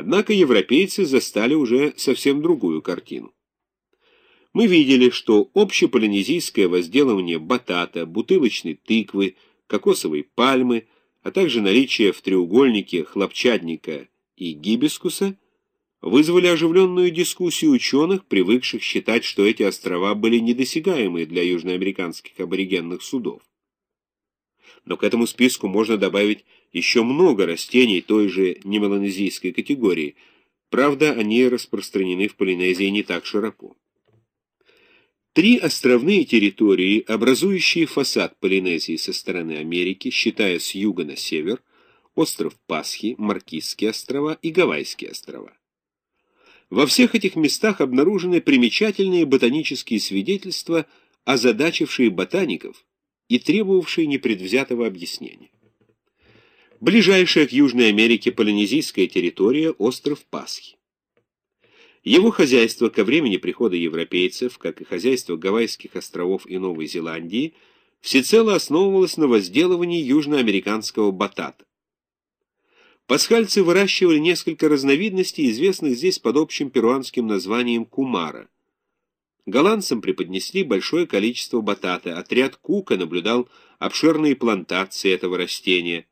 Однако европейцы застали уже совсем другую картину. Мы видели, что общеполинезийское возделывание батата, бутылочной тыквы, кокосовой пальмы, а также наличие в треугольнике хлопчатника и гибискуса вызвали оживленную дискуссию ученых, привыкших считать, что эти острова были недосягаемы для южноамериканских аборигенных судов. Но к этому списку можно добавить еще много растений той же немеланезийской категории, правда, они распространены в Полинезии не так широко. Три островные территории, образующие фасад Полинезии со стороны Америки, считая с юга на север, остров Пасхи, Маркизские острова и Гавайские острова. Во всех этих местах обнаружены примечательные ботанические свидетельства, озадачившие ботаников и требовавшие непредвзятого объяснения. Ближайшая к Южной Америке полинезийская территория – остров Пасхи. Его хозяйство ко времени прихода европейцев, как и хозяйство Гавайских островов и Новой Зеландии, всецело основывалось на возделывании южноамериканского батата. Пасхальцы выращивали несколько разновидностей, известных здесь под общим перуанским названием кумара. Голландцам преподнесли большое количество батата, отряд Кука наблюдал обширные плантации этого растения.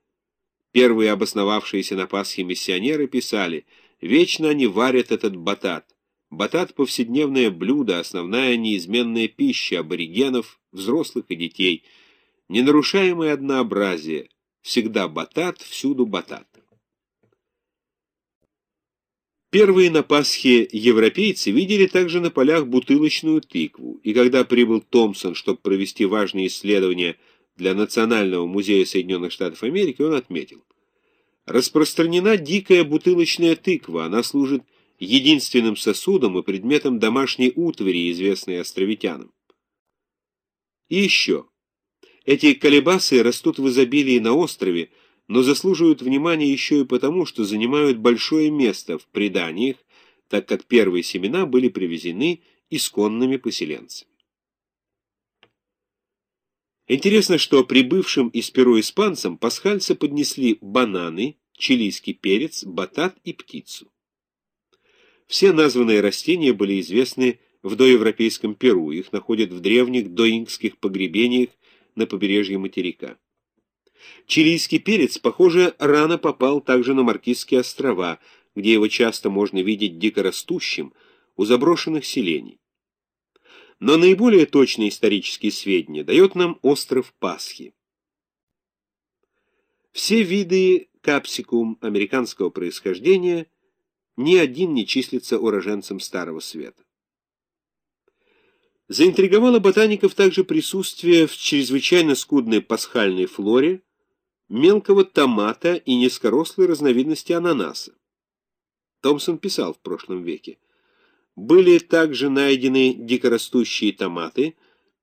Первые обосновавшиеся на Пасхе миссионеры писали – Вечно они варят этот батат. Батат — повседневное блюдо, основная неизменная пища аборигенов, взрослых и детей. Ненарушаемое однообразие. Всегда батат, всюду батат. Первые на Пасхе европейцы видели также на полях бутылочную тыкву, и когда прибыл Томпсон, чтобы провести важные исследования для Национального музея Соединенных Штатов Америки, он отметил – Распространена дикая бутылочная тыква, она служит единственным сосудом и предметом домашней утвари, известной островитянам. И еще. Эти колебасы растут в изобилии на острове, но заслуживают внимания еще и потому, что занимают большое место в преданиях, так как первые семена были привезены исконными поселенцами. Интересно, что прибывшим из Перу испанцам пасхальцы поднесли бананы, чилийский перец, батат и птицу. Все названные растения были известны в доевропейском Перу, их находят в древних доингских погребениях на побережье материка. Чилийский перец, похоже, рано попал также на Маркизские острова, где его часто можно видеть дикорастущим у заброшенных селений. Но наиболее точные исторические сведения дает нам остров Пасхи. Все виды капсикум американского происхождения ни один не числится уроженцем Старого Света. Заинтриговало ботаников также присутствие в чрезвычайно скудной пасхальной флоре мелкого томата и низкорослой разновидности ананаса. Томпсон писал в прошлом веке. Были также найдены дикорастущие томаты,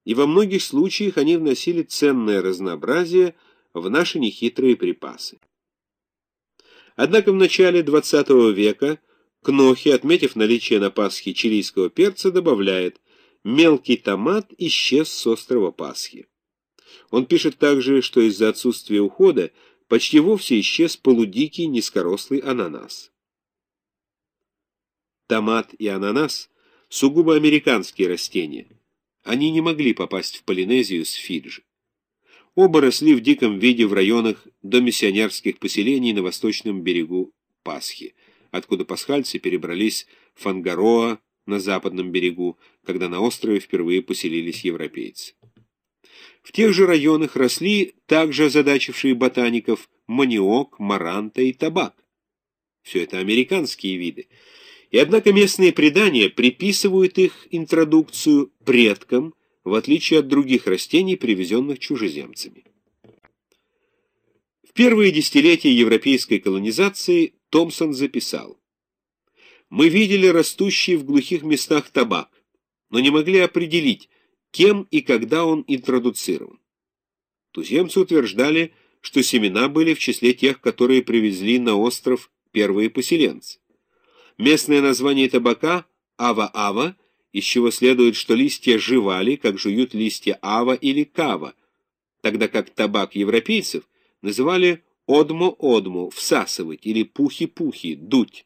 и во многих случаях они вносили ценное разнообразие в наши нехитрые припасы. Однако в начале XX века Кнохи, отметив наличие на Пасхе чилийского перца, добавляет «мелкий томат исчез с острова Пасхи». Он пишет также, что из-за отсутствия ухода почти вовсе исчез полудикий низкорослый ананас. Томат и ананас – сугубо американские растения. Они не могли попасть в Полинезию с Фиджи. Оба росли в диком виде в районах домиссионерских поселений на восточном берегу Пасхи, откуда пасхальцы перебрались в Фангароа на западном берегу, когда на острове впервые поселились европейцы. В тех же районах росли также озадачившие ботаников маниок, маранта и табак. Все это американские виды – и однако местные предания приписывают их интродукцию предкам, в отличие от других растений, привезенных чужеземцами. В первые десятилетия европейской колонизации Томпсон записал «Мы видели растущий в глухих местах табак, но не могли определить, кем и когда он интродуцирован. Туземцы утверждали, что семена были в числе тех, которые привезли на остров первые поселенцы. Местное название табака – ава-ава, из чего следует, что листья жевали, как жуют листья ава или кава, тогда как табак европейцев называли одмо-одмо – всасывать или пухи-пухи – дуть.